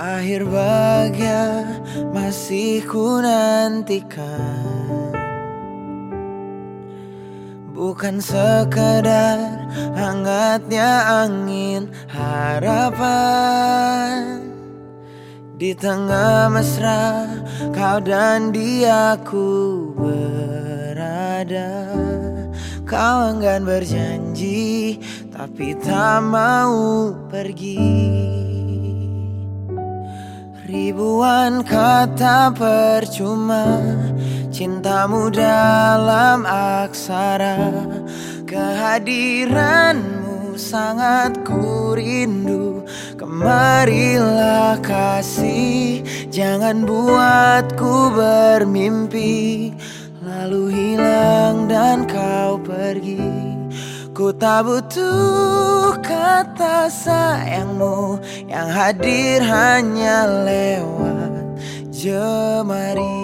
Akhir bahagia masih ku nantikan. Bukan sekadar hangatnya angin harapan. Di tengah mesra kau dan diaku berada. Kau enggan berjanji tapi tak mau pergi Ribuan kata percuma Cintamu dalam aksara. Kehadiranmu sangat ku rindu. Kemarilah kasih Jangan buatku bermimpi. Lalu hilang dan kau Ku tak butuh kata sayangmu Yang hadir hanya lewat jemari.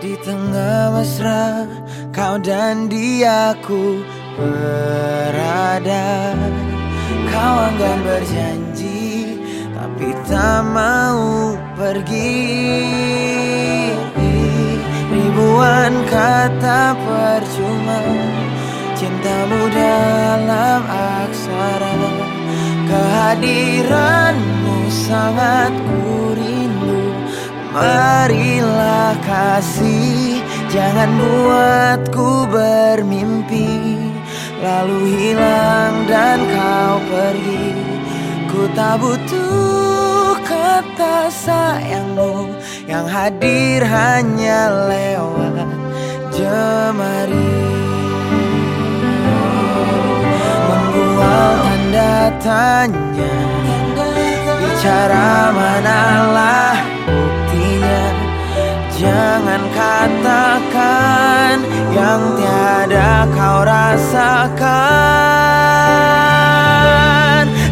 Di tengah mesra kau dan diaku berada. Kau enggan berjanji tapi tak mau pergi. Ribuan kata percuma Cintamu dalam aksara. Kehadiranmu sangat ku rindu. Marilah kasih Jangan buatku bermimpi Lalu hilang dan kau pergi. Ku tak butuh kata sayangmu Yang hadir hanya lewat jemari. Membuat tanda tanya Bicara manalah kau rasakan?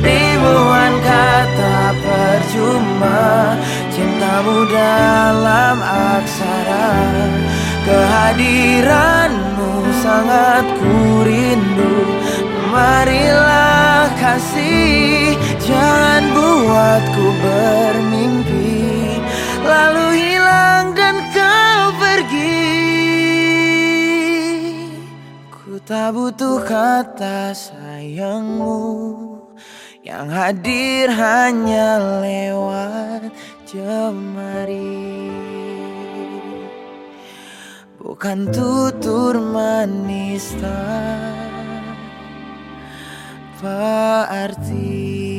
Ribuan kata percuma Cintamu dalam aksara. Kehadiranmu sangat ku rindu. Marilah kasih Jangan buatku bermimpi Tak butuh kata sayangmu. Yang hadir hanya lewat jemari. Bukan tutur manis tanpa arti